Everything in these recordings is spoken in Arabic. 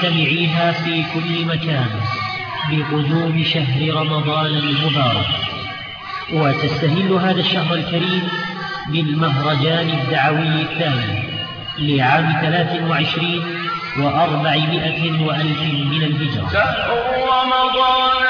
مستمعيها في كل مكان بقدوم شهر رمضان المبارك. وتستهل هذا الشهر الكريم بالمهرجان الدعوي الثاني لعام 23 وأربعمائة وألف من الهجرة. شهر رمضان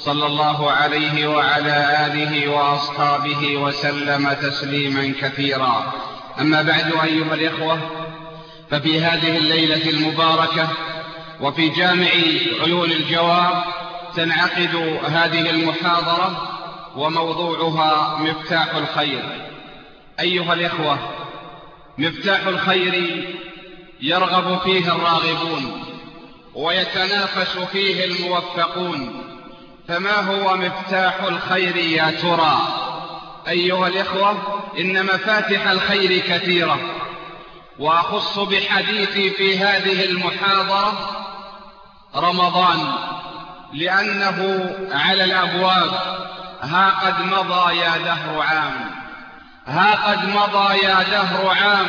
صلى الله عليه وعلى آله وأصحابه وسلم تسليما كثيرا. أما بعد أيها الإخوة ففي هذه الليلة المباركة وفي جامع عيون الجواب تنعقد هذه المحاضرة وموضوعها مفتاح الخير. أيها الإخوة مفتاح الخير يرغب فيه الراغبون ويتنافس فيه الموفقون. فما هو مفتاح الخير يا ترى؟ أيها الإخوة إن مفاتح الخير كثيرة. وأخص بحديثي في هذه المحاضرة رمضان لأنه على الأبواب. ها قد مضى يا دهر عام. ها قد مضى يا دهر عام.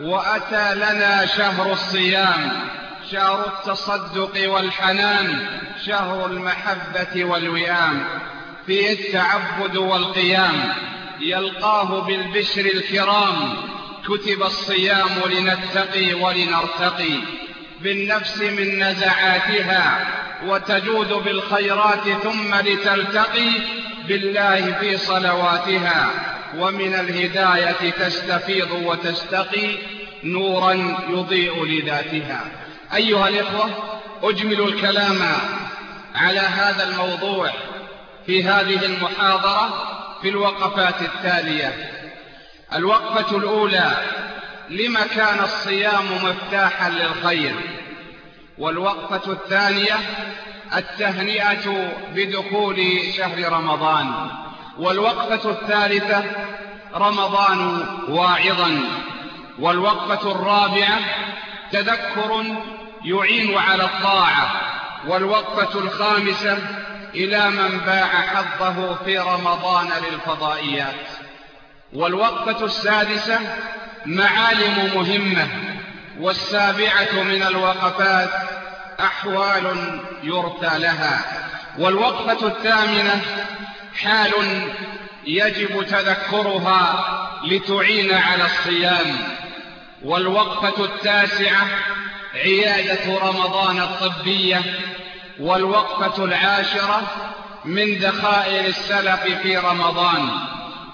وأتى لنا شهر الصيام. شهر التصدق والحنان شهر المحبة والوئام. فيه التعبد والقيام يلقاه بالبشر الكرام. كتب الصيام لنتقي ولنرتقي. بالنفس من نزعاتها وتجود بالخيرات ثم لتلتقي. بالله في صلواتها ومن الهداية تستفيض وتستقي. نورا يضيء لذاتها. أيها الإخوة أجمل الكلام على هذا الموضوع في هذه المحاضرة في الوقفات التالية. الوقفة الأولى لما كان الصيام مفتاحا للخير؟ والوقفة الثانية التهنئة بدخول شهر رمضان؟ والوقفة الثالثة رمضان واعظا؟ والوقفة الرابعة تذكر يعين على الطاعة والوقفة الخامسة إلى من باع حظه في رمضان للفضائيات. والوقفة السادسة معالم مهمة والسابعة من الوقفات أحوال يرثى لها. والوقفة الثامنة حال يجب تذكرها لتعين على الصيام. والوقفة التاسعة عيادة رمضان الطبية والوقفة العاشرة من ذخائر السلف في رمضان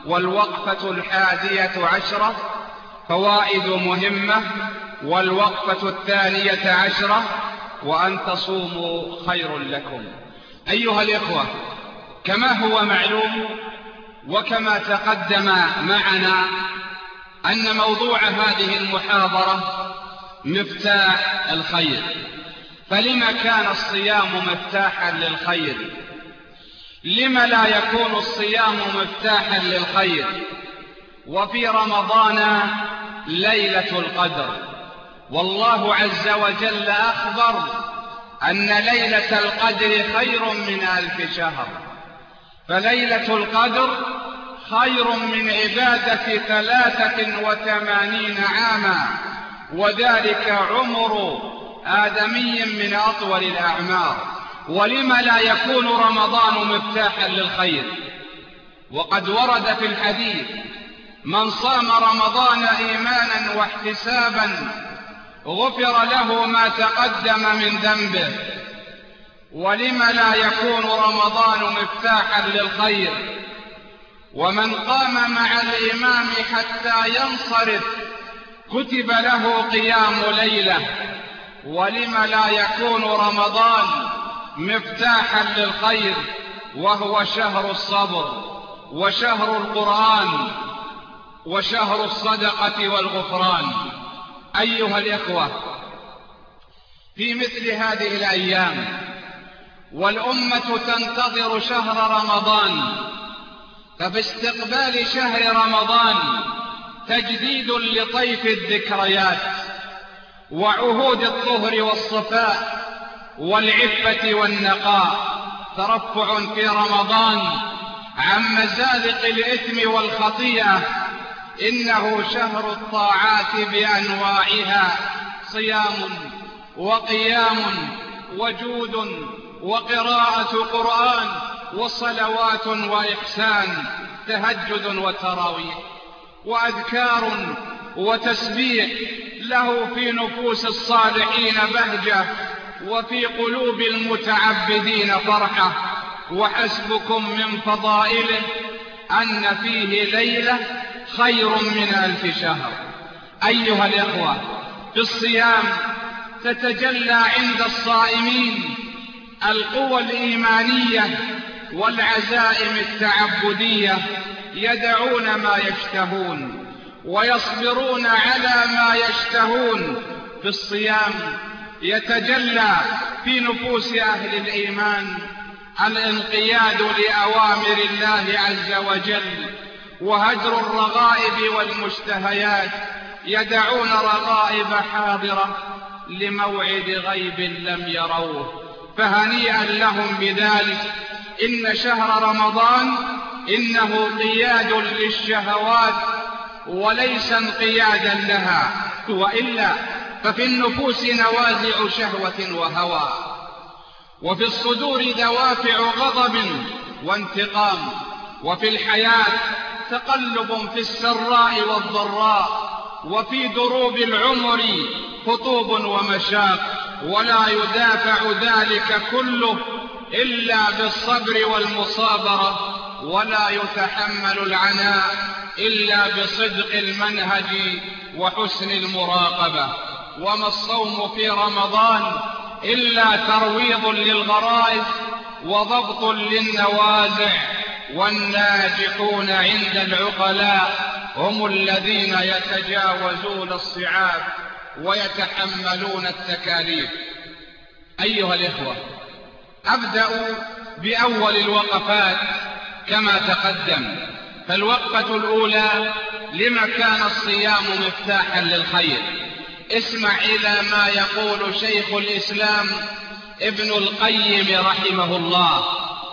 والوقفة الحادية عشرة فوائد مهمة والوقفة الثانية عشرة وأن تصوموا خير لكم. أيها الإخوة كما هو معلوم وكما تقدم معنا أن موضوع هذه المحاضرة مفتاح الخير. فلما كان الصيام مفتاحا للخير؟ لما لا يكون الصيام مفتاحا للخير؟ وفي رمضان ليلة القدر. والله عز وجل أخبر أن ليلة القدر خير من ألف شهر. فليلة القدر خير من عبادة ثلاثة وثمانين عاما. وذلك عمر آدمي من أطول الأعمار. ولم لا يكون رمضان مفتاحا للخير. وقد ورد في الحديث من صام رمضان إيمانا واحتسابا غفر له ما تقدم من ذنبه. ولم لا يكون رمضان مفتاحا للخير. ومن قام مع الإمام حتى ينصرف كتب له قيام ليلة. ولم لا يكون رمضان مفتاحا للخير وهو شهر الصبر وشهر القرآن وشهر الصدقة والغفران. أيها الإخوة في مثل هذه الأيام والأمة تنتظر شهر رمضان ففي استقبال شهر رمضان تجديد لطيف الذكريات وعهود الطهر والصفاء والعفة والنقاء. ترفع في رمضان عن مزالق الإثم والخطيئة. إنه شهر الطاعات بأنواعها صيام وقيام وجود وقراءة قرآن وصلوات وإحسان تهجد وتراويح. وأذكار وتسبيح له في نفوس الصالحين بهجة وفي قلوب المتعبدين فرحة. وحسبكم من فضائله أن فيه ليلة خير من ألف شهر. أيها الإخوة في الصيام تتجلى عند الصائمين القوى الإيمانية والعزائم التعبدية يدعون ما يشتهون ويصبرون على ما يشتهون في الصيام يتجلى في نفوس أهل الإيمان الانقياد لأوامر الله عز وجل وهجر الرغائب والمشتهيات يدعون رغائب حاضرة لموعد غيب لم يروه فهنيئا لهم بذلك إن شهر رمضان إنه قياد للشهوات وليس انقيادا لها وإلا ففي النفوس نوازع شهوة وهوى وفي الصدور دوافع غضب وانتقام وفي الحياة تقلب في السراء والضراء وفي دروب العمر خطوب ومشاق ولا يدافع ذلك كله إلا بالصبر والمصابرة ولا يتحمل العناء إلا بصدق المنهج وحسن المراقبة. وما الصوم في رمضان إلا ترويض للغرائز وضبط للنوازع والناجحون عند العقلاء هم الذين يتجاوزون الصعاب ويتحملون التكاليف. أيها الإخوة أبدأ بأول الوقفات كما تقدم فالوقفة الأولى لما كان الصيام مفتاحا للخير؟ اسمع إلى ما يقول شيخ الإسلام ابن القيم رحمه الله.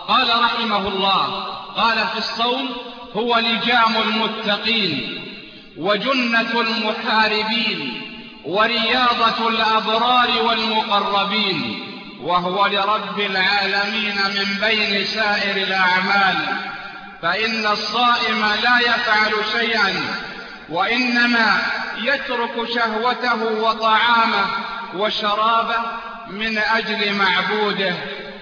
قال رحمه الله قال في الصوم هو لجام المتقين وجنة المحاربين ورياضة الأبرار والمقربين. وهو لرب العالمين من بين سائر الأعمال. فإن الصائم لا يفعل شيئا وإنما يترك شهوته وطعامه وشرابه من أجل معبوده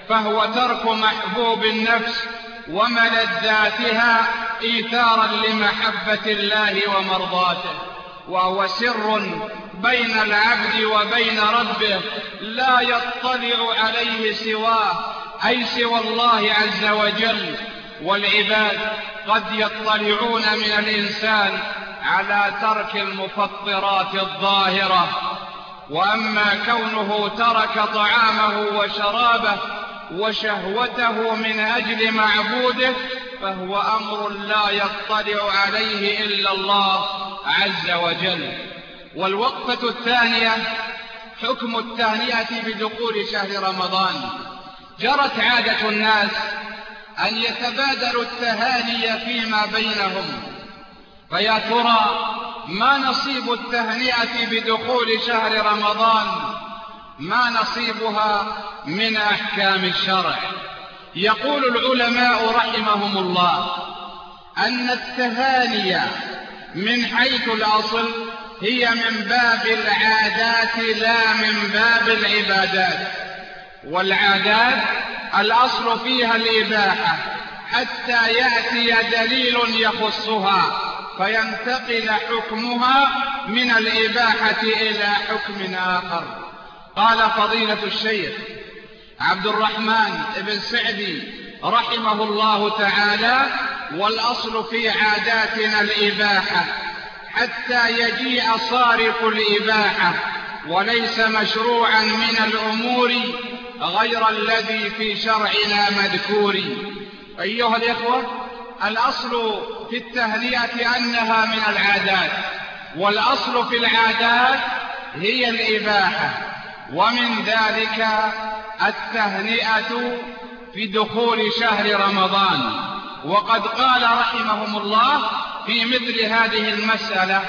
فهو ترك محبوب النفس وملذاتها إيثارا لمحبة الله ومرضاته وهو سر بين العبد وبين ربه لا يطلع عليه سواه أي سوى الله عز وجل. والعباد قد يطلعون من الإنسان على ترك المفطرات الظاهرة. وأما كونه ترك طعامه وشرابه وشهوته من أجل معبوده فهو أمر لا يطلع عليه إلا الله عز وجل. والوقفة الثانية حكم التهنئة بدخول شهر رمضان. جرت عادة الناس أن يتبادلوا التهاني فيما بينهم. فيا ترى ما نصيب التهنئة بدخول شهر رمضان؟ ما نصيبها من أحكام الشرع؟ يقول العلماء رحمهم الله أن التهاني من حيث الأصل هي من باب العادات لا من باب العبادات. والعادات الأصل فيها الإباحة. حتى يأتي دليل يخصها فينتقل حكمها من الإباحة إلى حكم آخر. قال فضيلة الشيخ عبد الرحمن بن سعدي رحمه الله تعالى والأصل في عاداتنا الإباحة. حتى يجيء صارف الإباحة وليس مشروعا من الأمور غير الذي في شرعنا مذكور. أيها الإخوة الأصل في التهنئة أنها من العادات والأصل في العادات هي الإباحة ومن ذلك التهنئة في دخول شهر رمضان. وقد قال رحمهم الله في مثل هذه المسألة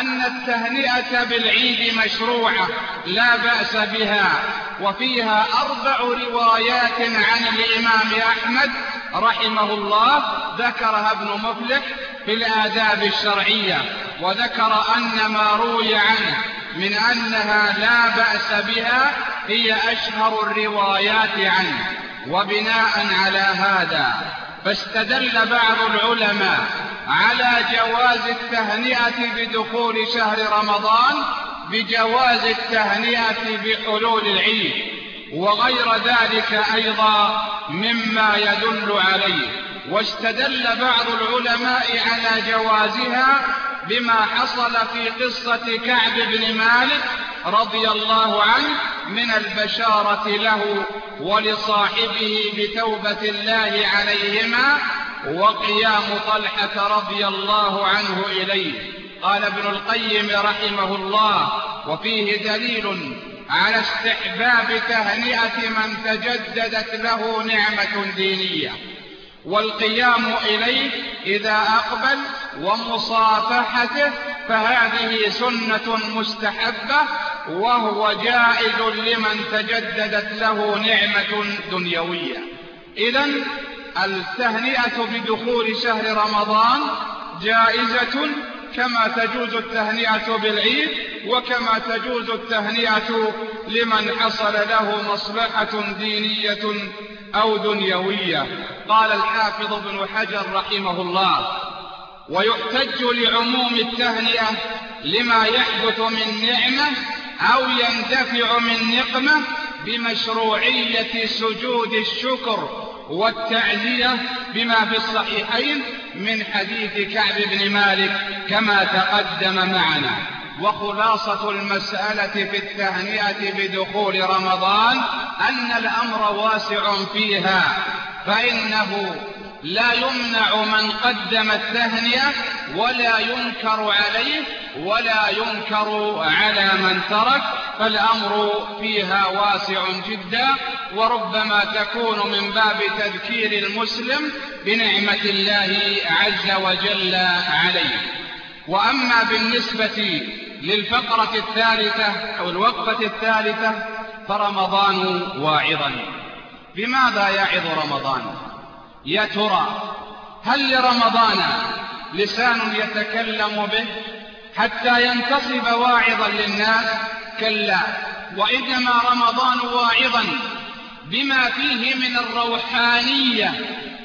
أن التهنئة بالعيد مشروعة لا بأس بها وفيها أربع روايات عن الإمام أحمد رحمه الله ذكرها ابن مفلح في الآداب الشرعية وذكر أن ما روي عنه من أنها لا بأس بها هي أشهر الروايات عنه وبناء على هذا فاستدل بعض العلماء على جواز التهنئة بدخول شهر رمضان بجواز التهنئة بحلول العيد وغير ذلك أيضا مما يدل عليه. واستدل بعض العلماء على جوازها بما حصل في قصة كعب بن مالك رضي الله عنه من البشارة له ولصاحبه بتوبة الله عليهما وقيام طلحة رضي الله عنه إليه. قال ابن القيم رحمه الله وفيه دليل على استحباب تهنئة من تجددت له نعمة دينية. والقيام إليه إذا أقبل ومصافحته فهذه سنة مستحبة وهو جائز لمن تجددت له نعمة دنيوية. إذا التهنئة بدخول شهر رمضان جائزة كما تجوز التهنئة بالعيد وكما تجوز التهنئة لمن حصل له مصلحة دينية أو دنيوية. قال الحافظ ابن حجر رحمه الله ويحتج لعموم التهنئة لما يحدث من نعمة أو يندفع من نقمة بمشروعية سجود الشكر والتعزية بما في الصحيحين من حديث كعب بن مالك كما تقدم معنا. وخلاصة المسألة في التهنئة بدخول رمضان أن الأمر واسع فيها فإنه لا يمنع من قدم التهنئة ولا ينكر عليه ولا ينكر على من ترك فالأمر فيها واسع جدا وربما تكون من باب تذكير المسلم بنعمة الله عز وجل عليه. وأما بالنسبة للفقرة الثالثة أو الوقفة الثالثة فرمضان واعظا. بماذا يعظ رمضان؟ يا ترى هل لرمضان لسان يتكلم به حتى ينتصب واعظا للناس؟ كلا. وإنما رمضان واعظا بما فيه من الروحانية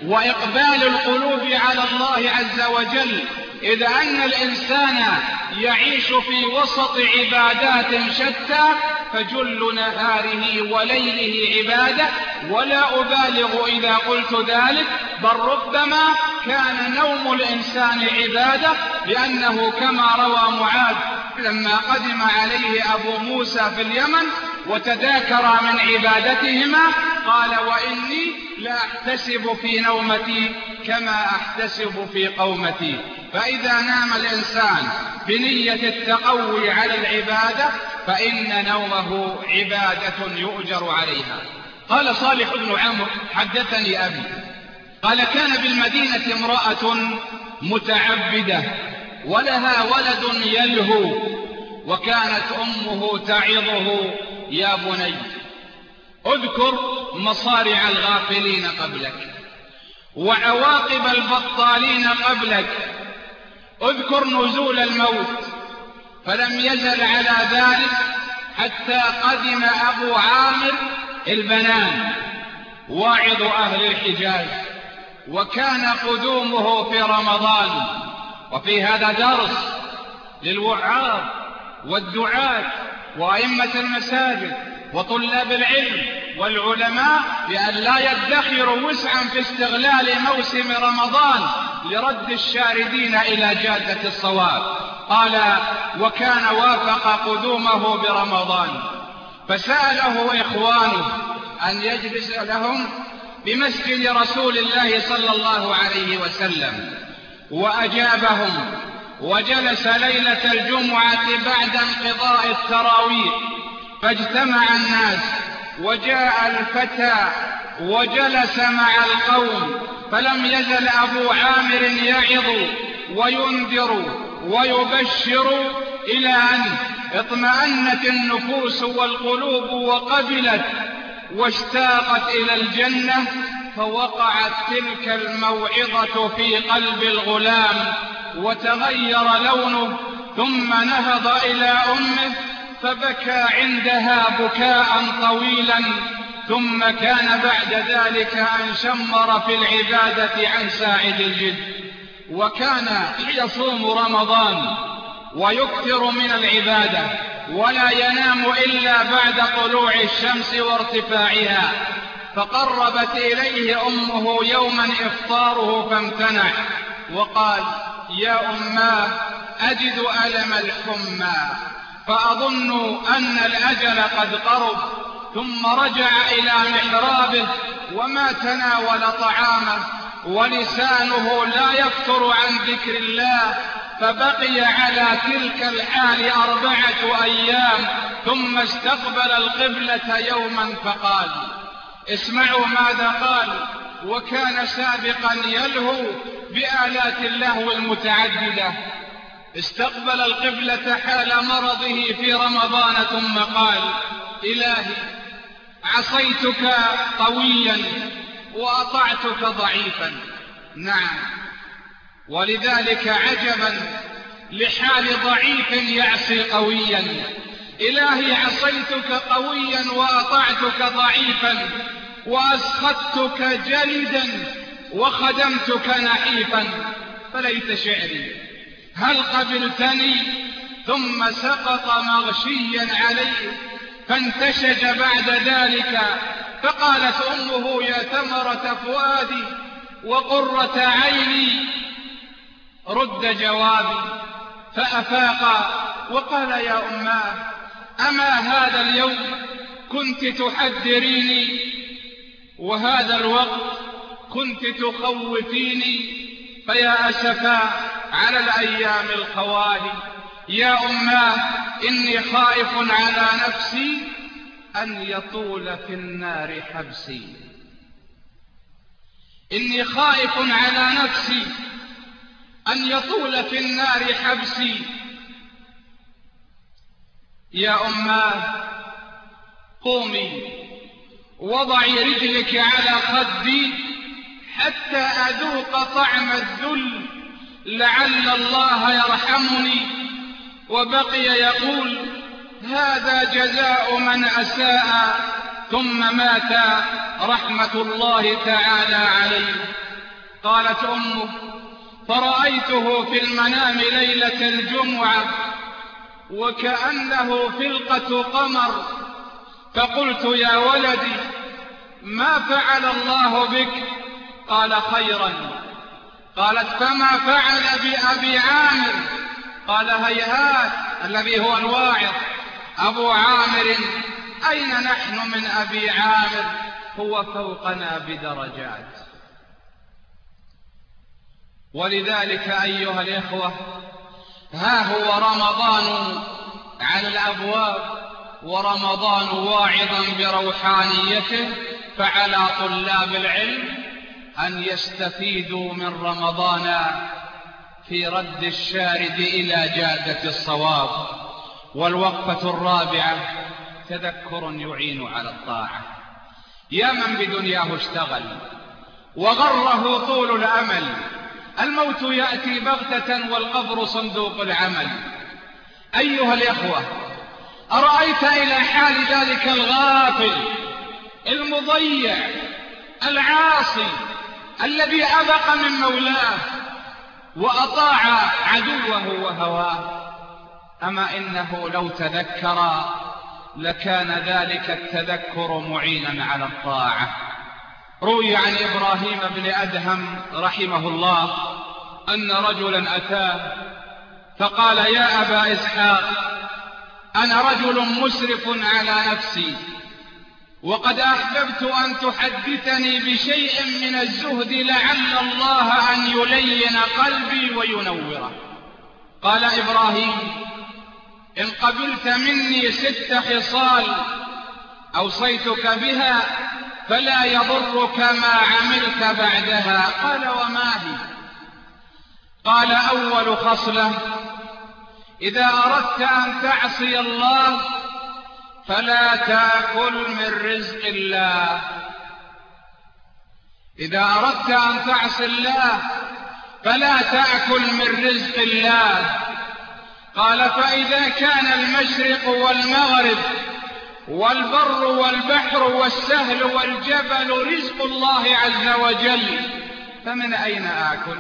وإقبال القلوب على الله عز وجل إذ أن الإنسان يعيش في وسط عبادات شتى فجل نهاره وليله عبادة. ولا أبالغ إذا قلت ذلك بل ربما كان نوم الإنسان عبادة لأنه كما روى معاذ لما قدم عليه أبو موسى في اليمن وتذاكر من عبادتهما قال وإني لا أحتسب في نومتي كما أحتسب في قومتي. فإذا نام الإنسان بنية التقوي على العبادة فإن نومه عبادة يؤجر عليها. قال صالح بن عمرو حدثني أبي. قال كان بالمدينة امرأة متعبدة ولها ولد يلهو وكانت أمه تعظه يا بني اذكر مصارع الغافلين قبلك وعواقب البطالين قبلك اذكر نزول الموت فلم يزل على ذلك حتى قدم أبو عامر البنان. واعظ أهل الحجاز. وكان قدومه في رمضان. وفي هذا درس للوعاظ والدعاة وأئمة المساجد وطلاب العلم والعلماء بأن لا يدخروا وسعا في استغلال موسم رمضان لرد الشاردين إلى جادة الصواب. قال وكان وافق قدومه برمضان. فسأله إخوانه أن يجلس لهم بمسجد رسول الله صلى الله عليه وسلم. وأجابهم وجلس ليلة الجمعة بعد انقضاء التراويح فاجتمع الناس وجاء الفتى وجلس مع القوم فلم يزل أبو عامر يعظ وينذر ويبشر إلى أن اطمأنت النفوس والقلوب وقبلت واشتاقت إلى الجنة فوقعت تلك الموعظة في قلب الغلام وتغير لونه ثم نهض إلى أمه فبكى عندها بكاء طويلا ثم كان بعد ذلك أن شمر في العبادة عن ساعد الجد. وكان يصوم رمضان ويكثر من العبادة ولا ينام إلا بعد طلوع الشمس وارتفاعها. فقربت إليه أمه يوما إفطاره فامتنع وقال يا أماه أجد ألم الحمى. فأظن أن الأجل قد قرب ثم رجع إلى محرابه وما تناول طعامه ولسانه لا يفتر عن ذكر الله فبقي على تلك الحال أربعة أيام ثم استقبل القبلة يوما فقال اسمعوا ماذا قال وكان سابقا يلهو بآلات اللهو المتعددة. استقبل القبلة حال مرضه في رمضان ثم قال إلهي عصيتك قويا وأطعتك ضعيفا. نعم. ولذلك عجبا لحال ضعيف يعصي قويا. إلهي عصيتك قويا وأطعتك ضعيفا وأسخطتك جلدا وخدمتك نحيفا فليت شعري. هل قبلتني؟ ثم سقط مغشيا عليه فانتشج بعد ذلك فقالت أمه يا ثمرة فؤادي وقرة عيني. رد جوابي فأفاق وقال يا أماه أما هذا اليوم كنت تحذريني وهذا الوقت كنت تخوفيني. فيا أسفا على الأيام الخوالي يا أماه إني خائف على نفسي أن يطول في النار حبسي. إني خائف على نفسي أن يطول في النار حبسي. يا أماه قومي وضعي رجلك على خدي حتى أذوق طعم الذل لعل الله يرحمني. وبقي يقول هذا جزاء من أساء ثم مات رحمة الله تعالى عليه. قالت أمه فرأيته في المنام ليلة الجمعة وكأنه فلقة قمر. فقلت يا ولدي ما فعل الله بك؟ قال خيرا. قالت فما فعل بأبي عامر؟ قال هيهات الذي هو الواعظ. أبو عامر أين نحن من أبي عامر؟ هو فوقنا بدرجات. ولذلك أيها الإخوة ها هو رمضان على الأبواب ورمضان واعظا بروحانيته فعلى طلاب العلم أن يستفيدوا من رمضان في رد الشارد إلى جادة الصواب. والوقفة الرابعة تذكر يعين على الطاعة. يا من بدنياه اشتغل وغره طول الأمل. الموت يأتي بغتة والقبر صندوق العمل. أيها الإخوة أرأيت إلى حال ذلك الغافل المضيع العاصي الذي أبق من مولاه وأطاع عدوه وهواه. أما إنه لو تذكر لكان ذلك التذكر معينا على الطاعة. روي عن إبراهيم بن أدهم رحمه الله أن رجلا أتاه فقال يا أبا إسحاق أنا رجل مسرف على نفسي وقد أحببت أن تحدثني بشيء من الزهد لعل الله أن يلين قلبي وينوره. قال إبراهيم إن قبلت مني ست خصال أوصيتك بها فلا يضرك ما عملت بعدها. قال وما هي؟ قال أول خصلة إذا أردت أن تعصي الله فلا تأكل من رزق الله. إذا أردت أن تعصي الله فلا تأكل من رزق الله. قال فإذا كان المشرق والمغرب والبر والبحر والسهل والجبل رزق الله عز وجل فمن أين آكل؟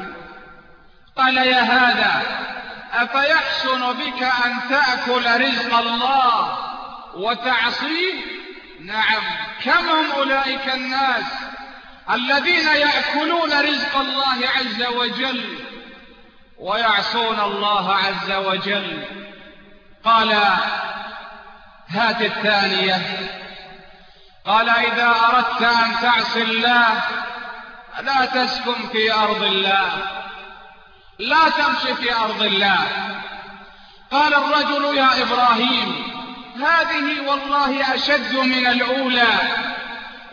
قال يا هذا أفيحسن بك أن تأكل رزق الله وتعصيه؟ نعم. كم هم أولئك الناس الذين يأكلون رزق الله عز وجل؟ ويعصون الله عز وجل. قال هات الثانية. قال إذا أردت أن تعصي الله لا تسكن في أرض الله. لا تمشي في أرض الله. قال الرجل يا إبراهيم هذه والله أشد من الأولى.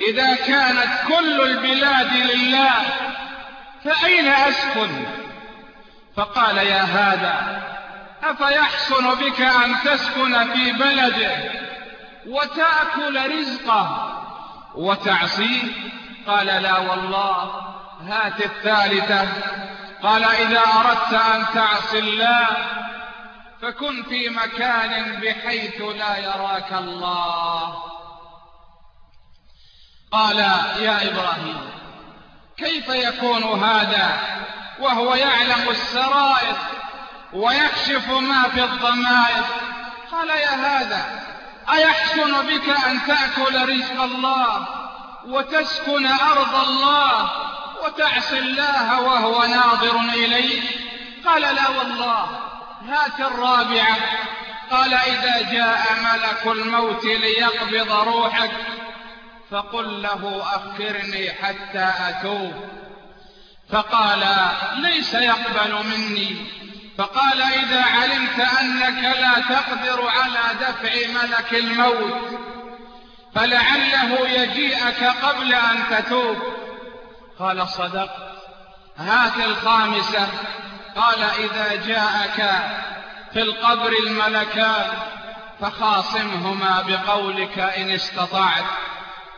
إذا كانت كل البلاد لله فأين أسكن؟ فقال يا هذا أفيحسن بك أن تسكن في بلده وتأكل رزقه وتعصيه قال لا والله هات الثالثة. قال إذا أردت أن تعصي الله فكن في مكان بحيث لا يراك الله. قال يا إبراهيم كيف يكون هذا؟ وهو يعلم السرائر ويكشف ما في الضمائر. قال يا هذا أيحسن بك أن تأكل رزق الله وتسكن أرض الله وتعصي الله وهو ناظر إليك؟ قال لا والله هات الرابعة قال إذا جاء ملك الموت ليقبض روحك فقل له أخرني حتى أتوب. فقال ليس يقبل مني. فقال إذا علمت أنك لا تقدر على دفع ملك الموت فلعله يجيئك قبل أن تتوب. قال صدقت. هات الخامسة. قال إذا جاءك في القبر الملكان فخاصمهما بقولك إن استطعت.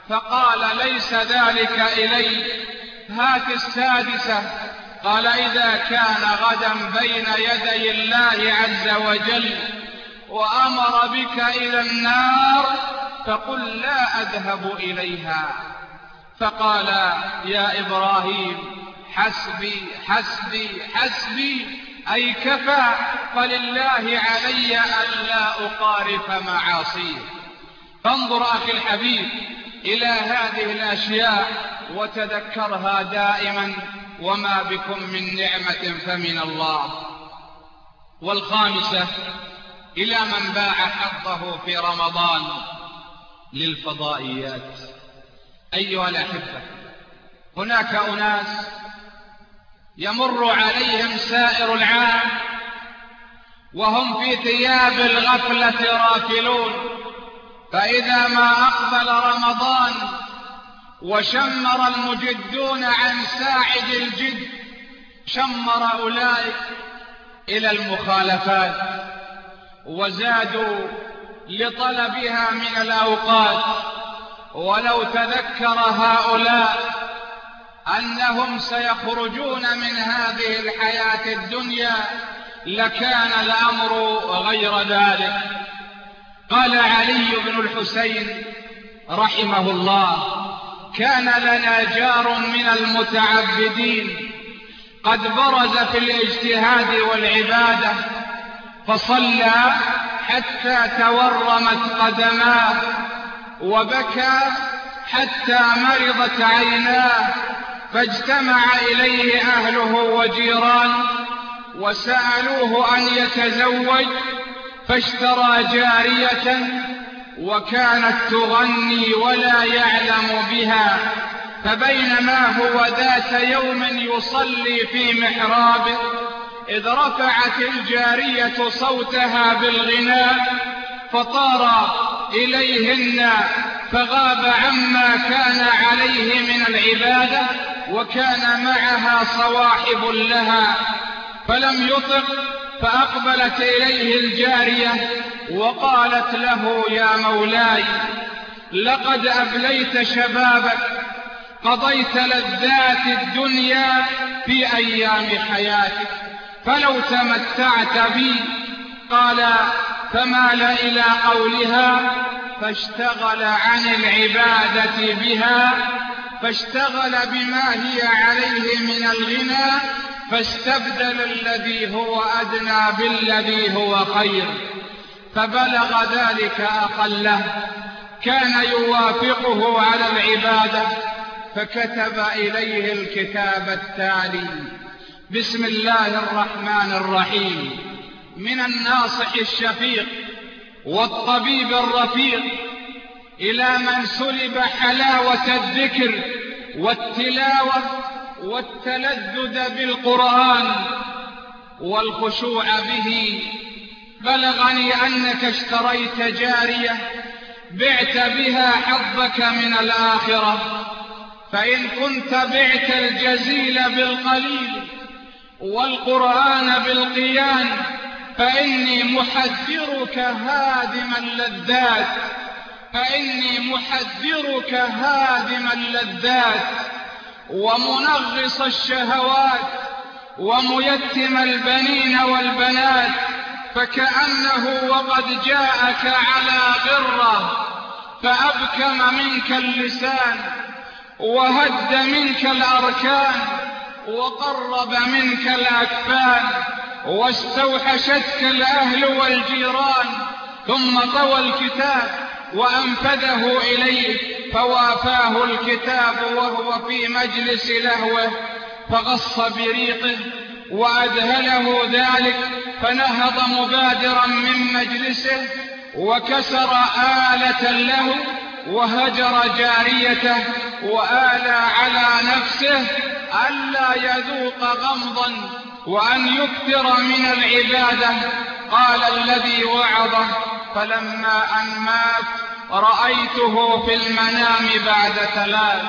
فقال ليس ذلك إلي. هات السادسة قال إذا كان غدا بين يدي الله عز وجل وأمر بك إلى النار فقل لا أذهب إليها. فقال يا إبراهيم حسبي حسبي حسبي أي كفى فلله علي ألا أقارف معاصيه. فانظر أخي الحبيب إلى هذه الأشياء وتذكرها دائما وما بكم من نعمة فمن الله. والخامسة إلى من باع حظه في رمضان للفضائيات. أيها الأحبة هناك أناس يمر عليهم سائر العام وهم في ثياب الغفلة راكلون. فإذا ما أقبل رمضان وشمر المجدون عن ساعد الجد شمر أولئك إلى المخالفات وزادوا لطلبها من الأوقات. ولو تذكر هؤلاء أنهم سيخرجون من هذه الحياة الدنيا لكان الأمر غير ذلك. قال علي بن الحسين رحمه الله كان لنا جار من المتعبدين قد برز في الاجتهاد والعبادة فصلى حتى تورمت قدماه وبكى حتى مرضت عيناه فاجتمع إليه أهله وجيرانه وسألوه أن يتزوج فاشترى جارية وكانت تغني ولا يعلم بها فبينما هو ذات يوم يصلي في محرابه إذ رفعت الجارية صوتها بالغناء فطار إليهن فغاب عما كان عليه من العبادة وكان معها صواحب لها فلم يطق فأقبلت إليه الجارية وقالت له يا مولاي لقد أبليت شبابك قضيت لذات الدنيا في أيام حياتك فلو تمتعت بي قال فمال إلى قولها فاشتغل عن العبادة بها فاشتغل بما هي عليه من الغنى فاستبدل الذي هو أدنى بالذي هو خير فبلغ ذلك أقله كان يوافقه على العبادة فكتب إليه الكتاب التالي بسم الله الرحمن الرحيم. من الناصح الشفيق والطبيب الرفيق إلى من سلب حلاوة الذكر والتلاوة والتلذذ بالقرآن والخشوع به بلغني أنك اشتريت جارية بعت بها حظك من الآخرة فإن كنت بعت الجزيل بالقليل والقرآن بالقيان فإني محذرك هادم اللذات فإني محذرك هادم اللذات. ومنغص الشهوات وميتم البنين والبنات فكأنه وقد جاءك على غرة فأبكم منك اللسان وهد منك الأركان وقرب منك الأكفان واستوحشتك الأهل والجيران ثم طوى الكتاب. وأنفذه إليه فوافاه الكتاب وهو في مجلس لهوه فغص بريقه وأذهله ذلك فنهض مبادرا من مجلسه وكسر آلة له وهجر جاريته وآلى على نفسه ألا يذوق غمضا وأن يكثر من العبادة قال الذي وعظه. فلما أن مات رأيته في المنام بعد ثلاث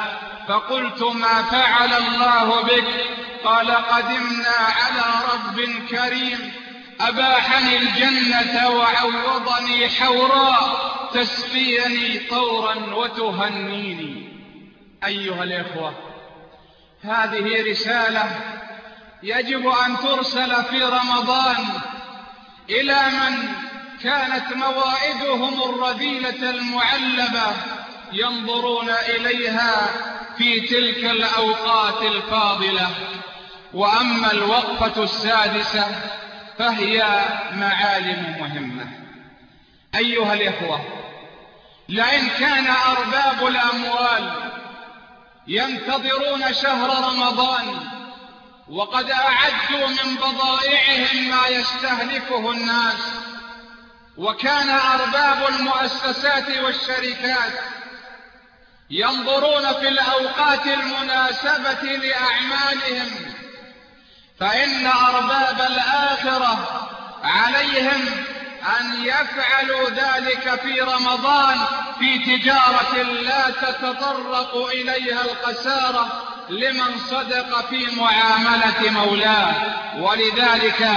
فقلت ما فعل الله بك؟ قال قدمنا على رب كريم أباحني الجنة وعوضني حوراء تسقيني طورا وتهنيني. أيها الإخوة هذه رسالة يجب أن ترسل في رمضان إلى من كانت موائدهم الرذيلة المعلبة ينظرون إليها في تلك الأوقات الفاضلة. وأما الوقفة السادسة فهي معالم مهمة. أيها الإخوة لئن كان أرباب الأموال ينتظرون شهر رمضان وقد أعدوا من بضائعهم ما يستهلكه الناس وكان أرباب المؤسسات والشركات ينظرون في الأوقات المناسبة لأعمالهم فإن أرباب الآخرة عليهم أن يفعلوا ذلك في رمضان في تجارة لا تتطرق إليها الخسارة. لمن صدق في معاملة مولاه. ولذلك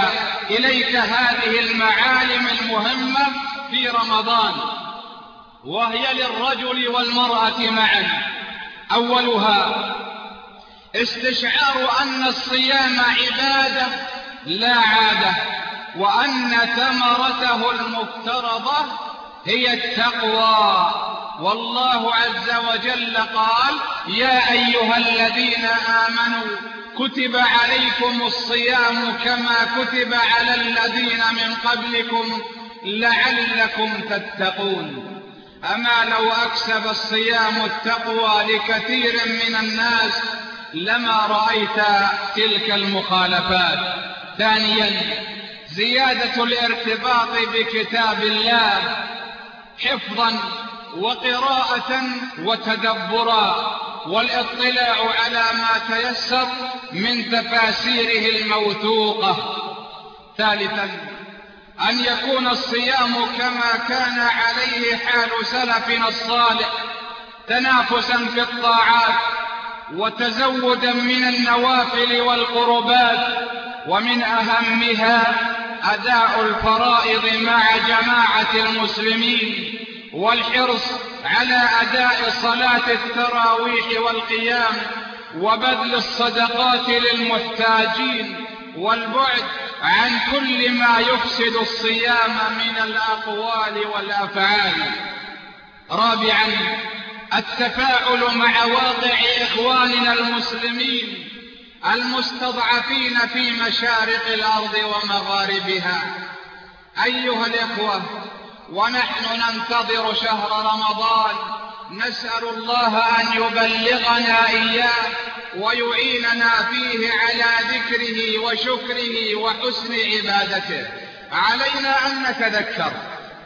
إليك هذه المعالم المهمة في رمضان وهي للرجل والمرأة معا. أولها استشعار أن الصيام عبادة لا عادة وأن ثمرته المفترضة هي التقوى. والله عز وجل قال يا أيها الذين آمنوا كتب عليكم الصيام كما كتب على الذين من قبلكم لعلكم تتقون. أما لو أكسب الصيام التقوى لكثير من الناس لما رأيت تلك المخالفات. ثانيا زيادة الارتباط بكتاب الله حفظا وقراءة وتدبرا والاطلاع على ما تيسر من تفاسيره الموثوقة. ثالثا أن يكون الصيام كما كان عليه حال سلفنا الصالح تنافسا في الطاعات وتزودا من النوافل والقربات ومن أهمها أداء الفرائض مع جماعة المسلمين. والحرص على أداء صلاة التراويح والقيام وبذل الصدقات للمحتاجين والبعد عن كل ما يفسد الصيام من الأقوال والأفعال. رابعا التفاعل مع واقع إخواننا المسلمين المستضعفين في مشارق الأرض ومغاربها. أيها الإخوة ونحن ننتظر شهر رمضان. نسأل الله أن يبلغنا إياه ويعيننا فيه على ذكره وشكره وحسن عبادته. علينا أن نتذكر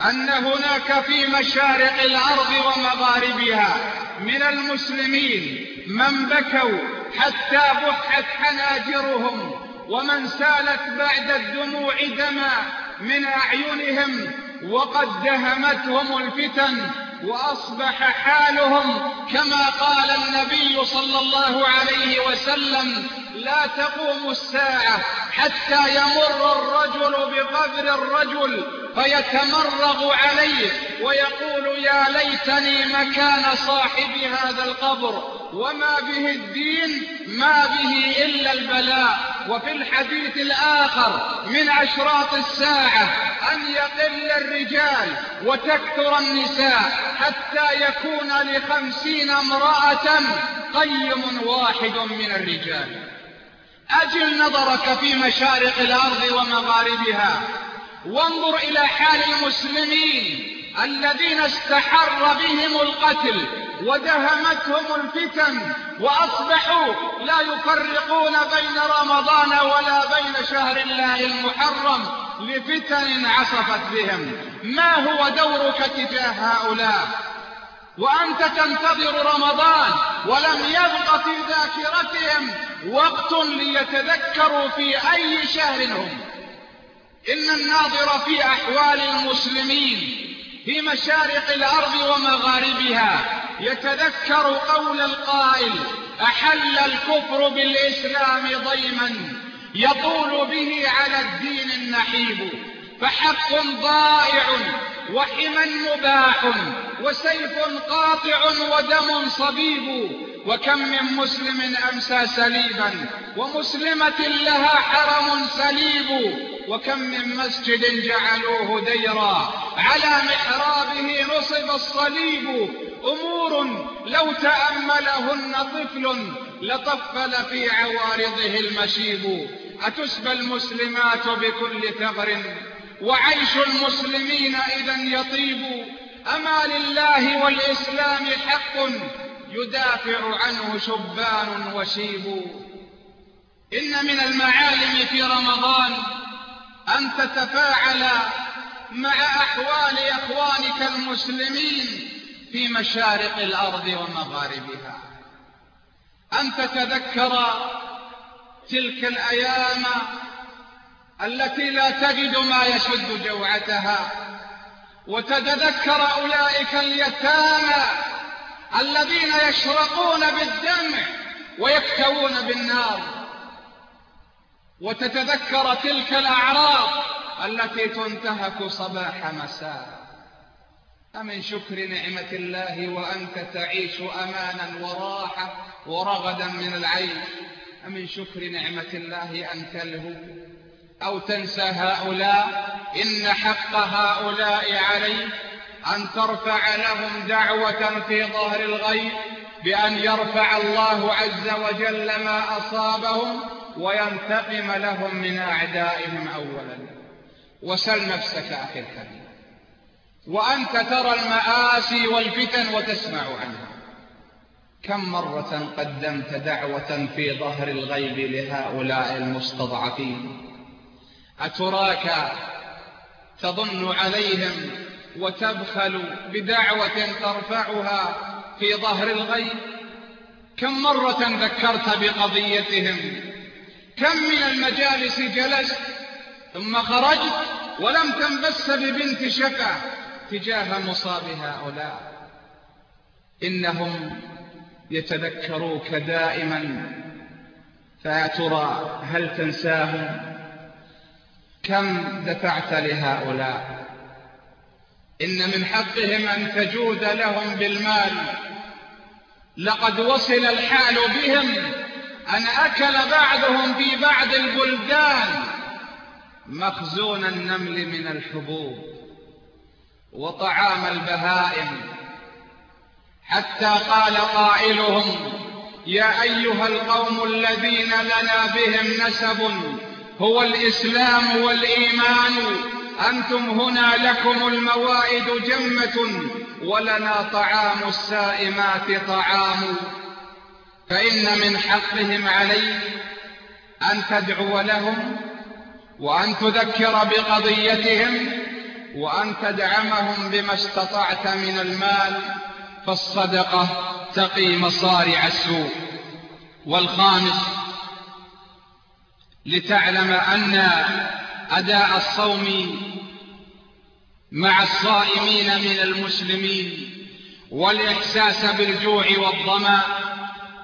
أن هناك في مشارق الأرض ومغاربها من المسلمين من بكوا حتى بحت حناجرهم ومن سالت بعد الدموع دما من أعينهم وقد دهمتهم الفتن وأصبح حالهم كما قال النبي صلى الله عليه وسلم لا تقوم الساعة حتى يمر الرجل بقبر الرجل فيتمرغ عليه ويقول يا ليتني مكان صاحب هذا القبر. وما به الدين ما به إلا البلاء. وفي الحديث الآخر من أشراط الساعة أن يقل الرجال وتكثر النساء حتى يكون لخمسين امرأة قيم واحد من الرجال. أجل نظرك في مشارق الأرض ومغاربها. وانظر إلى حال المسلمين. الذين استحر بهم القتل ودهمتهم الفتن وأصبحوا لا يفرقون بين رمضان ولا بين شهر الله المحرم لفتن عصفت بهم. ما هو دورك تجاه هؤلاء؟ وأنت تنتظر رمضان ولم يبق في ذاكرتهم وقت ليتذكروا في أي شهر هم. إن الناظر في أحوال المسلمين في مشارق الأرض ومغاربها. يتذكر قول القائل أحل الكفر بالإسلام ضيما يطول به على الدين النحيب. فحق ضائع وحما مباح وسيف قاطع ودم صبيب. وكم من مسلم أمسى سليبا ومسلمة لها حرم سليب وكم من مسجد جعلوه ديرا على محرابه نصب الصليب. أمور لو تأملهن طفل لطفل في عوارضه المشيب. أتسبى المسلمات بكل ثغر؟ وعيش المسلمين إذا يطيب. أما لله والإسلام حق. يدافع عنه شبان وشيب. إن من المعالم في رمضان أن تتفاعل مع أحوال إخوانك المسلمين في مشارق الأرض ومغاربها. أن تتذكر تلك الأيام التي لا تجد ما يسد جوعتها. وتتذكر أولئك اليتامى الذين يشرقون بالدمع ويكتوون بالنار. وتتذكر تلك الأعراض التي تنتهك صباح مساء. أمن شكر نعمة الله وأنت تعيش أمانا وراحة ورغدا من العيش أمن شكر نعمة الله أن تلهو أو تنسى هؤلاء. إن حق هؤلاء عليك أن ترفع لهم دعوة في ظهر الغيب بأن يرفع الله عز وجل ما أصابهم وينتقم لهم من أعدائهم أولا. وسل نفسك أخي الحبيب وأنت ترى المآسي والفتن وتسمع عنها. كم مرة قدمت دعوة في ظهر الغيب لهؤلاء المستضعفين؟ أتراك تظن عليهم وتبخل بدعوة ترفعها في ظهر الغيب. كم مرة ذكرت بقضيتهم؟ كم من المجالس جلست ثم خرجت ولم تنبس ببنت شفا تجاه مصاب هؤلاء إنهم يتذكروك دائما فيا ترى هل تنساهم؟ كم دفعت لهؤلاء؟ إن من حقهم أن تجود لهم بالمال. لقد وصل الحال بهم أن أكل بعضهم في بعض البلدان مخزون النمل من الحبوب وطعام البهائم. حتى قال قائلهم يا أيها القوم الذين لنا بهم نسب هو الإسلام والإيمان أنتم هنا لكم الموائد جمة ولنا طعام السائمات طعام. فإن من حقهم عليك أن تدعو لهم وأن تذكر بقضيتهم وأن تدعمهم بما استطعت من المال فالصدقة تقي مصارع السوء. والخامس لتعلم أن أداء الصوم مع الصائمين من المسلمين والإحساس بالجوع والظمأ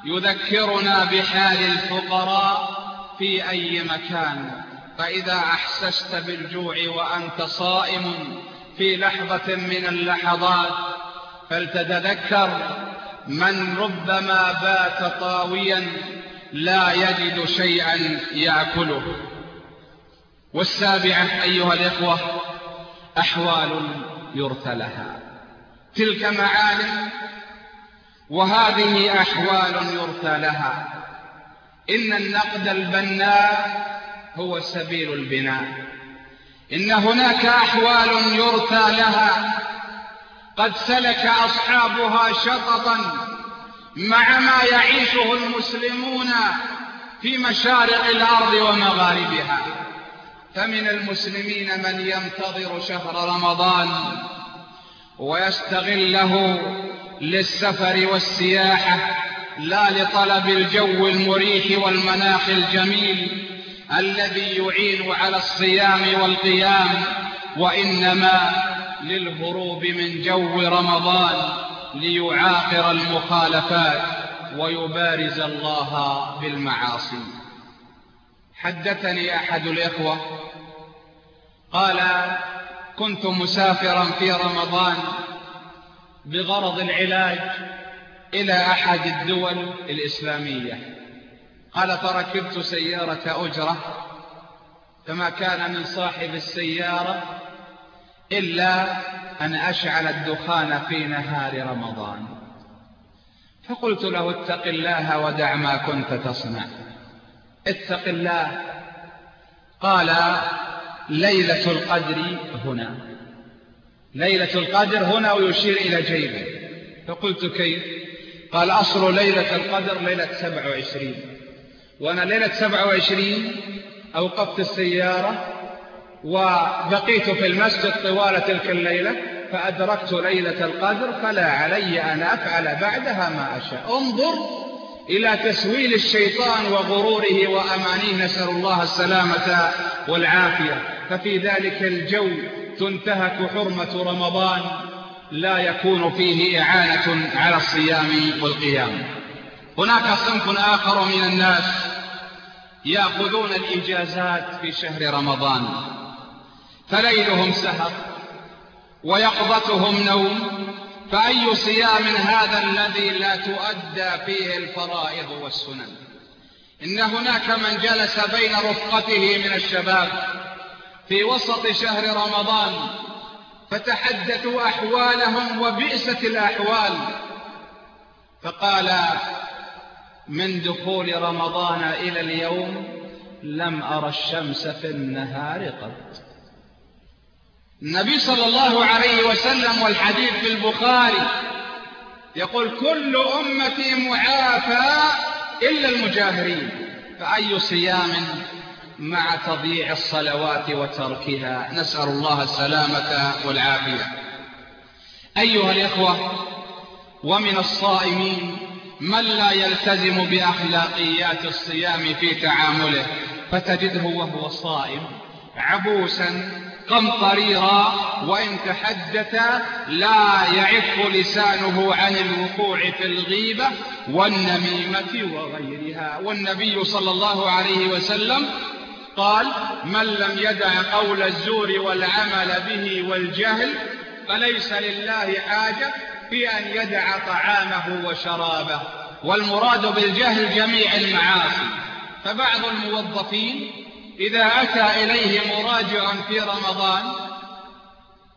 يذكرنا بحال الفقراء في أي مكان. فإذا أحسست بالجوع وأنت صائم في لحظة من اللحظات فلتتذكر من ربما بات طاويا لا يجد شيئا يأكله. والسابعة أيها الإخوة أحوال يرثى لها تلك معالم وهذه أحوال يرثى لها إن النقد البناء هو سبيل البناء. إن هناك أحوال يرثى لها. قد سلك أصحابها شططا مع ما يعيشه المسلمون في مشارق الأرض ومغاربها. فمن المسلمين من ينتظر شهر رمضان ويستغله للسفر والسياحة لا لطلب الجو المريح والمناخ الجميل الذي يعين على الصيام والقيام وإنما للهروب من جو رمضان ليعاقر المخالفات ويبارز الله بالمعاصي. حدثني أحد الإخوة. قال كنت مسافرا في رمضان بغرض العلاج إلى أحد الدول الإسلامية. قال فركبت سيارة أجرة فما كان من صاحب السيارة إلا أن أشعل الدخان في نهار رمضان. فقلت له اتق الله ودع ما كنت تصنع. اتق الله. قال ليلة القدر هنا. ليلة القدر هنا ويشير إلى جيبه. فقلت كيف؟ قال أصل ليلة القدر ليلة سبع وعشرين. وأنا ليلة سبع وعشرين أوقفت السيارة وبقيت في المسجد طوال تلك الليلة فأدركت ليلة القدر فلا علي أن أفعل بعدها ما أشاء. انظر إلى تسويل الشيطان وغروره وأمانيه نسأل الله السلامة والعافية. ففي ذلك الجو تنتهك حرمة رمضان لا يكون فيه إعانة على الصيام والقيام. هناك صنف آخر من الناس يأخذون الإجازات في شهر رمضان. فليلهم سهر ويقظتهم نوم فأي صيام هذا الذي لا تؤدى فيه الفرائض والسنن؟ إن هناك من جلس بين رفقته من الشباب في وسط شهر رمضان فتحدثوا أحوالهم وبئست الأحوال فقال من دخول رمضان إلى اليوم لم أرى الشمس في النهار قط. النبي صلى الله عليه وسلم والحديث في البخاري يقول كل أمتي معافى إلا المجاهرين فأي صيام مع تضييع الصلوات وتركها؟ نسأل الله السلامة والعافية. أيها الإخوة ومن الصائمين من لا يلتزم بأخلاقيات الصيام في تعامله فتجده وهو صائم. عبوسا قمطريرا وإن تحدث لا يعف لسانه عن الوقوع في الغيبة والنميمة وغيرها. والنبي صلى الله عليه وسلم قال من لم يدع قول الزور والعمل به والجهل فليس لله حاجة في أن يدع طعامه وشرابه. والمراد بالجهل جميع المعاصي. فبعض الموظفين إذا أتى إليه مراجع في رمضان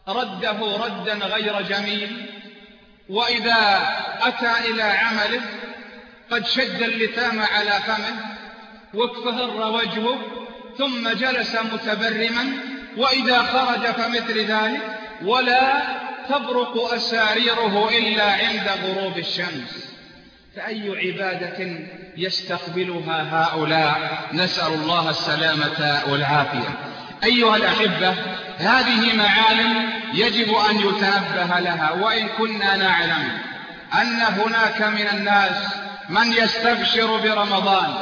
رده ردا غير جميل وإذا أتى إلى عمله قد شد اللثام على فمه واكفهر وجهه ثم جلس متبرما وإذا خرج فمثل ذلك ولا تبرق أساريره إلا عند غروب الشمس. فأي عبادة يستقبلها هؤلاء؟ نسأل الله السلامة والعافية. أيها الأحبة هذه معالم يجب أن يتنبه لها وإن كنا نعلم أن هناك من الناس من يستبشر برمضان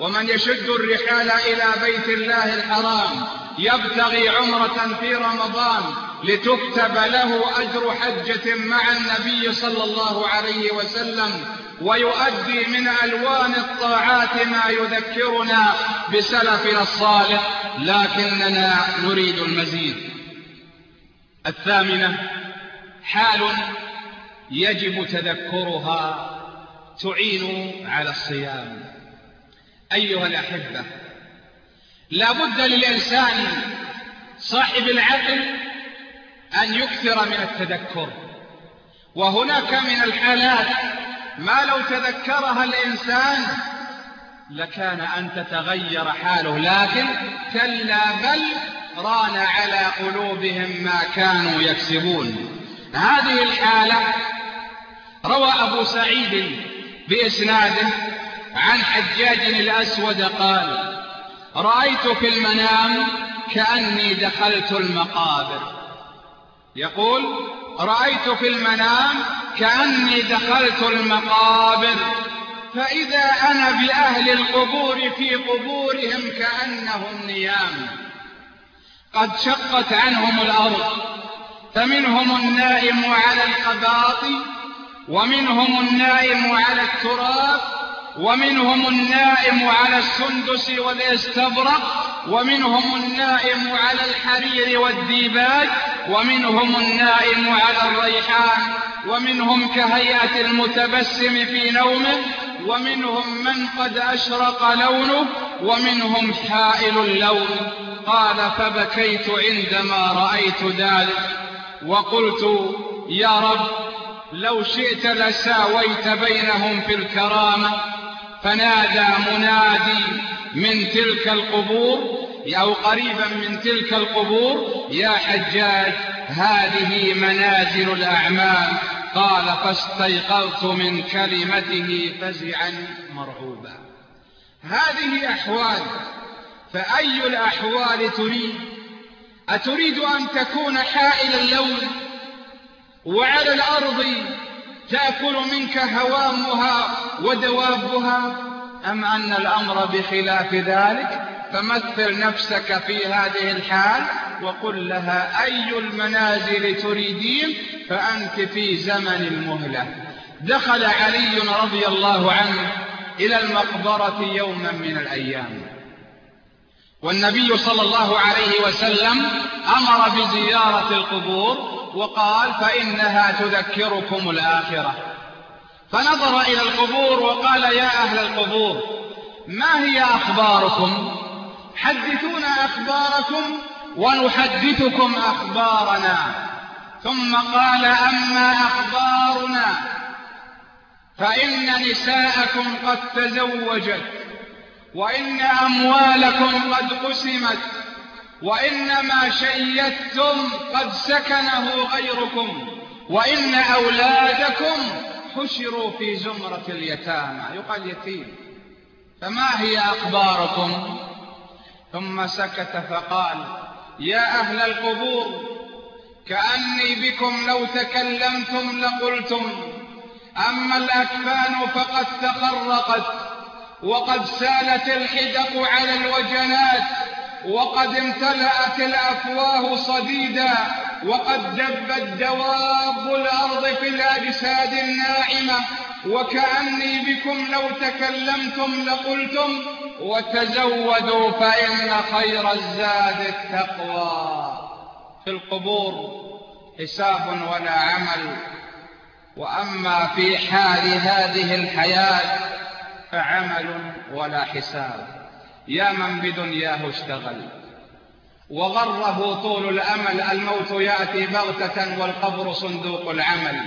ومن يشد الرحال إلى بيت الله الحرام يبتغي عمرة في رمضان لتكتب له أجر حجة مع النبي صلى الله عليه وسلم ويؤدي من ألوان الطاعات ما يذكرنا بسلفنا الصالح لكننا نريد المزيد. الثامنة حال يجب تذكرها تعين على الصيام. أيها الأحبة لا بد للإنسان صاحب العقل أن يكثر من التذكر. وهناك من الحالات ما لو تذكرها الإنسان لكان أن تتغير حاله لكن كلا بل ران على قلوبهم ما كانوا يكسبون. هذه الحالة روى أبو سعيد بإسناده عن حجاج الأسود قال رأيت في المنام كأني دخلت المقابر. يقول رأيت في المنام كأني دخلت المقابر. فإذا أنا بأهل القبور في قبورهم كأنهم نيام. قد شقت عنهم الأرض فمنهم النائم على القباط ومنهم النائم على التراب ومنهم النائم على السندس والاستبرق ومنهم النائم على الحرير والديباج ومنهم النائم على الريحان ومنهم كهيئة المتبسم في نومه ومنهم من قد أشرق لونه ومنهم حائل اللون. قال فبكيت عندما رأيت ذلك وقلت يا رب لو شئت لساويت بينهم في الكرامة فنادى منادي من تلك القبور أو قريبا من تلك القبور يا حجاج هذه منازل الأعمال قال فاستيقظت من كلمته فزعا مرعوبا. هذه أحوال فأي الأحوال تريد؟ أتريد أن تكون حائل اللون وعلى الأرض تأكل منك هوامها ودوابها أم أن الأمر بخلاف ذلك؟ فمثل نفسك في هذه الحال وقل لها أي المنازل تريدين؟ فأنت في زمن المهلة. دخل علي رضي الله عنه إلى المقبرة يوما من الأيام. والنبي صلى الله عليه وسلم أمر بزيارة القبور وقال فإنها تذكركم الآخرة. فنظر إلى القبور وقال يا أهل القبور ما هي أخباركم؟ حدثونا أخباركم ونحدثكم أخبارنا. ثم قال أما أخبارنا فإن نساءكم قد تزوجت وإن أموالكم قد قسمت وإن ما شيدتم قد سكنه غيركم وإن أولادكم حشروا في زمرة اليتامى. يقال يتيم. فما هي أخباركم؟ ثم سكت فقال يا أهل القبور كأني بكم لو تكلمتم لقلتم أما الأكفان فقد تخرقت وقد سالت الحدق على الوجنات وقد امتلأت الأفواه صديدا وقد دبت دواب الأرض في الأجساد الناعمة. وكأني بكم لو تكلمتم لقلتم وتزودوا فإن خير الزاد التقوى. في القبور حساب ولا عمل. وأما في حال هذه الحياة فعمل ولا حساب. يا من بدنياه اشتغل وغره طول الأمل الموت يأتي بغتة والقبر صندوق العمل.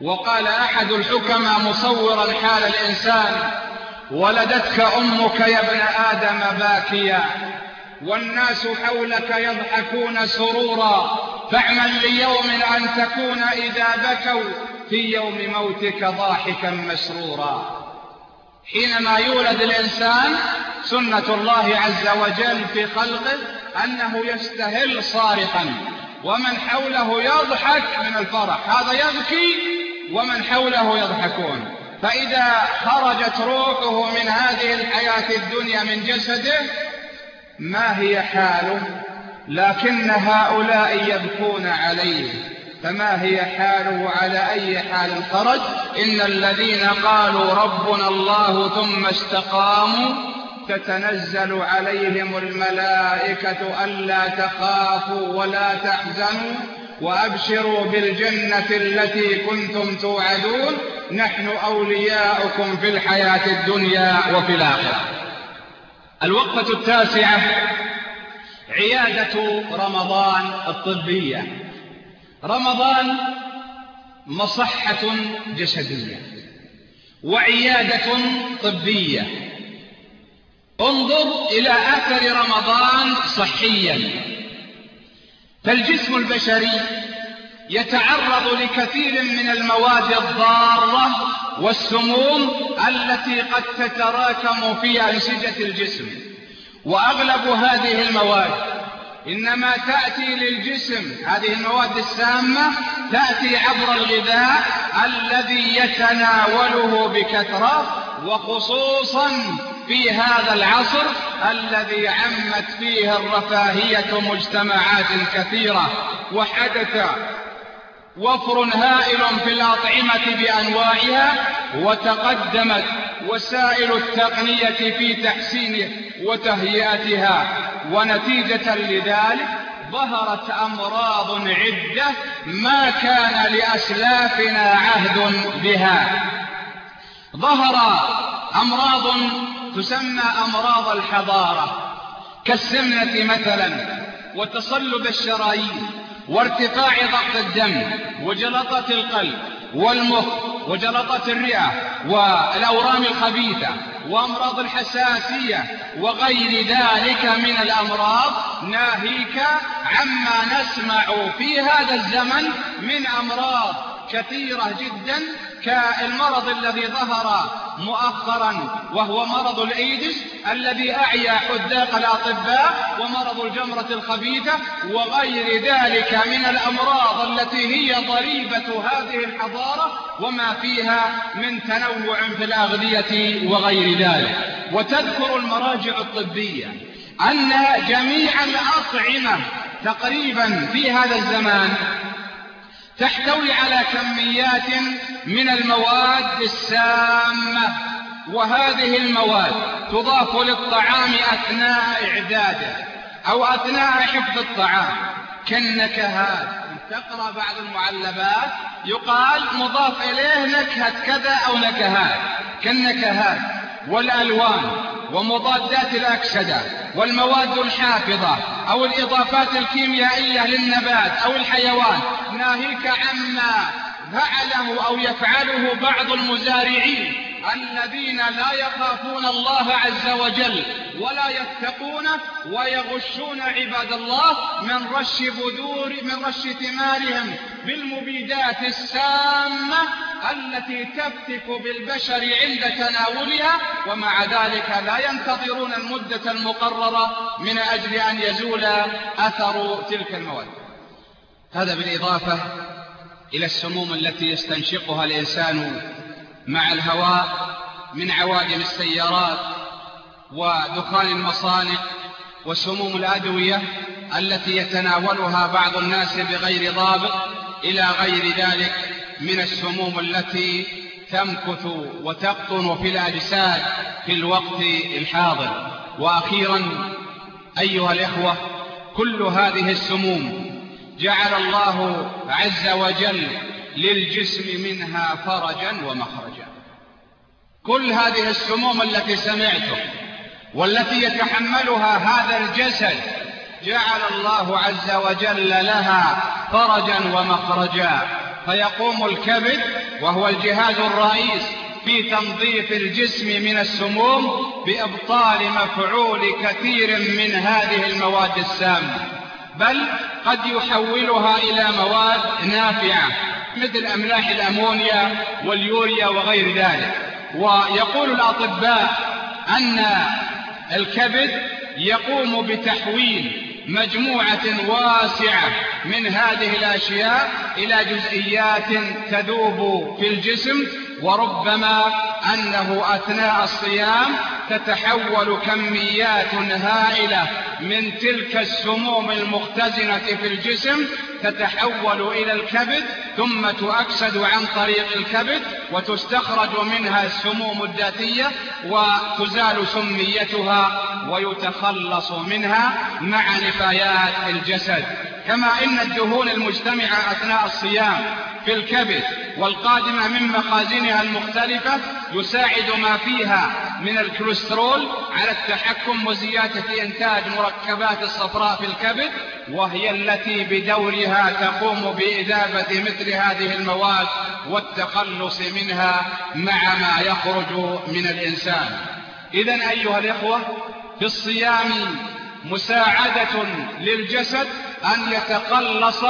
وقال أحد الحكماء مصورا حال الإنسان ولدتك أمك يا ابن آدم باكيا. والناس حولك يضحكون سرورا فاعمل ليوم أن تكون إذا بكوا في يوم موتك ضاحكا مسرورا. حينما يولد الإنسان سنة الله عز وجل في خلقه أنه يستهل صارخا. ومن حوله يضحك من الفرح. هذا يبكي ومن حوله يضحكون. فإذا خرجت روحه من هذه الحياة الدنيا من جسده ما هي حاله؟ لكن هؤلاء يبكون عليه. فما هي حاله على أي حال خرج؟ إن الذين قالوا ربنا الله ثم استقاموا تتنزل عليهم الملائكة ألا تخافوا ولا تحزنوا وأبشروا بالجنة التي كنتم توعدون. نحن أولياؤكم في الحياة الدنيا وفي الآخرة. الوقفة التاسعة عيادة رمضان الطبية. رمضان مصحة جسدية وعيادة طبية. انظر إلى أثر رمضان صحيا. فالجسم البشري يتعرض لكثير من المواد الضارة والسموم التي قد تتراكم في أنسجة الجسم وأغلب هذه المواد إنما تأتي للجسم هذه المواد السامة تأتي عبر الغذاء الذي يتناوله بكثرة وخصوصا في هذا العصر الذي عمت فيه الرفاهية مجتمعات كثيرة. وحدث وفر هائل في الأطعمة بأنواعها وتقدمت وسائل التقنية في تحسين وتهيئتها ونتيجة لذلك ظهرت أمراض عدة ما كان لأسلافنا عهد بها. ظهر أمراض تسمى أمراض الحضارة كالسمنة مثلا وتصلب الشرايين وارتفاع ضغط الدم وجلطة القلب والمخ وجلطة الرئة والأورام الخبيثة وأمراض الحساسية وغير ذلك من الأمراض ناهيك عما نسمع في هذا الزمن من أمراض كثيرة جدا كالمرض الذي ظهر مؤخرا وهو مرض الإيدس الذي أعيا حداق الأطباء ومرض الجمرة الخبيثة وغير ذلك من الأمراض التي هي ضريبة هذه الحضارة وما فيها من تنوع في الأغذية وغير ذلك. وتذكر المراجع الطبية أن جميع الأطعمة تقريبا في هذا الزمان تحتوي على كميات من المواد السامة وهذه المواد تضاف للطعام أثناء إعداده أو أثناء حفظ الطعام. كالنكهات تقرأ بعض المعلبات يقال مضاف إليه نكهة كذا أو نكهات كالنكهات والألوان ومضادات الأكسدة. والمواد الحافظة أو الإضافات الكيميائية للنبات أو الحيوان. ناهيك عما فعله أو يفعله بعض المزارعين. الذين لا يخافون الله عز وجل ولا يتقونه ويغشون عباد الله من رش بذور من رش ثمارهم بالمبيدات السامة التي تفتك بالبشر عند تناولها ومع ذلك لا ينتظرون المدة المقررة من أجل أن يزول أثر تلك المواد. هذا بالإضافة إلى السموم التي يستنشقها الإنسان مع الهواء من عوادم السيارات ودخان المصانع وسموم الأدوية التي يتناولها بعض الناس بغير ضابط إلى غير ذلك من السموم التي تمكث وتقطن في الأجساد في الوقت الحاضر. وأخيرا أيها الإخوة كل هذه السموم جعل الله عز وجل للجسم منها فرجا ومخرجا. كل هذه السموم التي سمعتم والتي يتحملها هذا الجسد جعل الله عز وجل لها فرجا ومخرجا. فيقوم الكبد وهو الجهاز الرئيس في تنظيف الجسم من السموم بإبطال مفعول كثير من هذه المواد السامة. بل قد يحولها إلى مواد نافعة مثل أملاح الأمونيا واليوريا وغير ذلك. ويقول الأطباء أن الكبد يقوم بتحويل مجموعة واسعة من هذه الأشياء إلى جزئيات تذوب في الجسم وربما أنه أثناء الصيام تتحول كميات هائلة من تلك السموم المختزنة في الجسم تتحول إلى الكبد ثم تؤكسد عن طريق الكبد وتستخرج منها السموم الذاتية وتزال سميتها ويتخلص منها مع نفايات الجسد. كما إن الدهون المجتمعة أثناء الصيام في الكبد والقادمة من مخازنها المختلفة يساعد ما فيها من الكوليسترول على التحكم وزيادة إنتاج مركبات الصفراء في الكبد وهي التي بدورها تقوم بإذابة مثل هذه المواد والتخلص منها مع ما يخرج من الإنسان. إذا أيها الإخوة في الصيام مساعدة للجسد أن يتقلص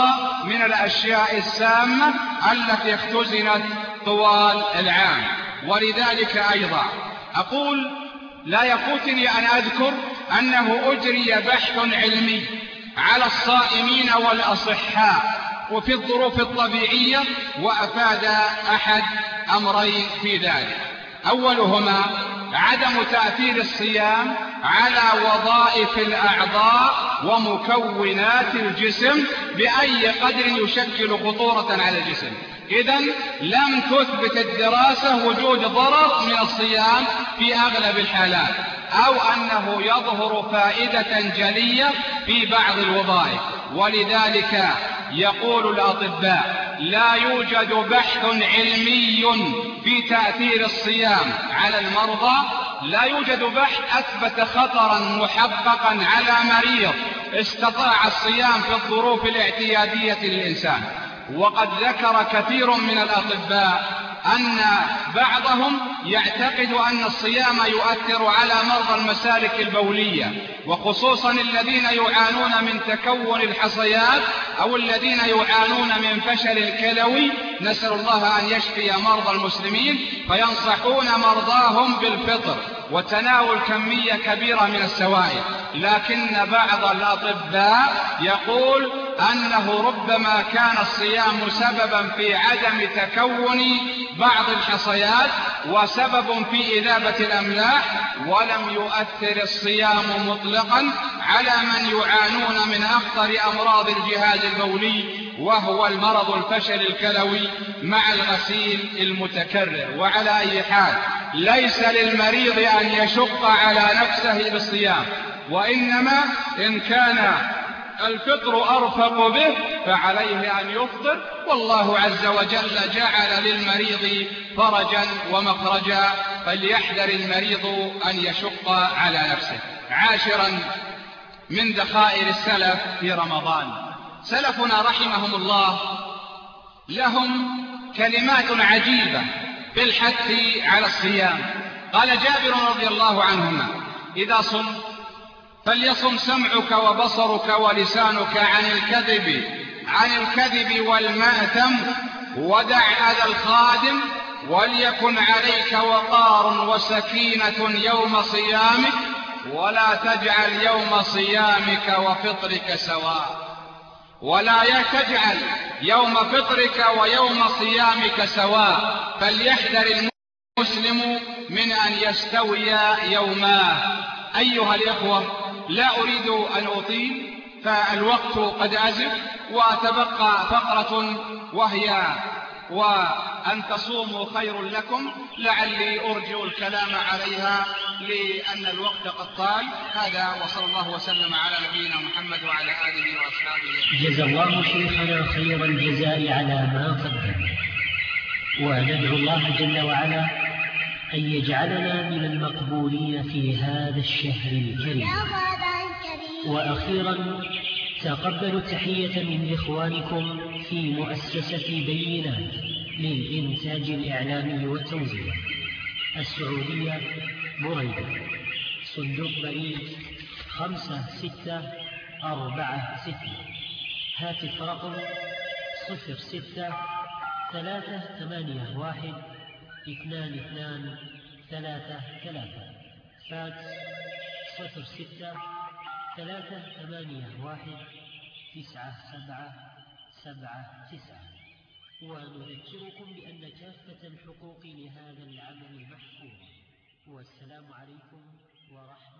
من الأشياء السامة التي اختزنت طوال العام. ولذلك أيضا أقول لا يفوتني أن أذكر أنه أجري بحث علمي على الصائمين والأصحاء. وفي الظروف الطبيعية وأفاد أحد أمرين في ذلك. أولهما عدم تأثير الصيام على وظائف الأعضاء ومكونات الجسم بأي قدر يشكل خطورة على الجسم. إذا لم تثبت الدراسة وجود ضرر من الصيام في أغلب الحالات أو أنه يظهر فائدة جلية في بعض الوظائف. ولذلك يقول الأطباء لا يوجد بحث علمي في تأثير الصيام على المرضى لا يوجد بحث أثبت خطرا محققا على مريض استطاع الصيام في الظروف الاعتيادية للإنسان. وقد ذكر كثير من الأطباء أن بعضهم يعتقد أن الصيام يؤثر على مرضى المسالك البولية وخصوصا الذين يعانون من تكون الحصيات أو الذين يعانون من فشل الكلوي. نسأل الله أن يشفي مرضى المسلمين فينصحون مرضاهم بالفطر وتناول كمية كبيرة من السوائل. لكن بعض الأطباء يقول أنه ربما كان الصيام سببا في عدم تكون بعض الحصيات وسبب في إذابة الأملاح ولم يؤثر الصيام مطلقا على من يعانون من أخطر أمراض الجهاز البولي وهو المرض الفشل الكلوي مع الغسيل المتكرر. وعلى أي حال ليس للمريض أن يشق على نفسه بالصيام وإنما إن كان الفطر أرفق به فعليه أن يفطر. والله عز وجل جعل للمريض فرجا ومخرجا فليحذر المريض أن يشق على نفسه. عاشرا من دخائر السلف في رمضان. سلفنا رحمهم الله لهم كلمات عجيبة في الحث على الصيام. قال جابر رضي الله عنهما إذا صمت فليصم سمعك وبصرك ولسانك عن الكذب عن الكذب والمأثم ودع أذى الخادم وليكن عليك وقار وسكينة يوم صيامك ولا تجعل يوم صيامك وفطرك سواء. ولا تجعل يوم فطرك ويوم صيامك سواء. فليحذر المسلم من أن يستوي يوماه. أيها الإخوة لا أريد أن أطيل فالوقت قد أزف وتبقى فقرة وهي وأن تصوموا خير لكم لعلي أرجع الكلام عليها لأن الوقت قد طال. هذا وصلى الله وسلم على نبينا محمد وعلى آله وأصحابه. جزا الله شيخنا خير الجزاء على ما قدم. وندعو الله جل وعلا أن يجعلنا من المقبولين في هذا الشهر الكريم. وأخيرا تقبلوا التحية من إخوانكم في مؤسسة بينات للإنتاج الإعلامي والتوزيع. السعودية بريدة. صندوق بريد خمسة ستة أربعة ستة. هاتف رقم صفر ستة ثلاثة ثمانية واحد اثنان اثنان ثلاثة ثلاثة. فاكس صفر ستة ثلاثة ثمانية واحد تسعة سبعة سبعة تسعة. ونذكركم بأن كافة الحقوق لهذا العمل محفوظة. والسلام عليكم ورحمة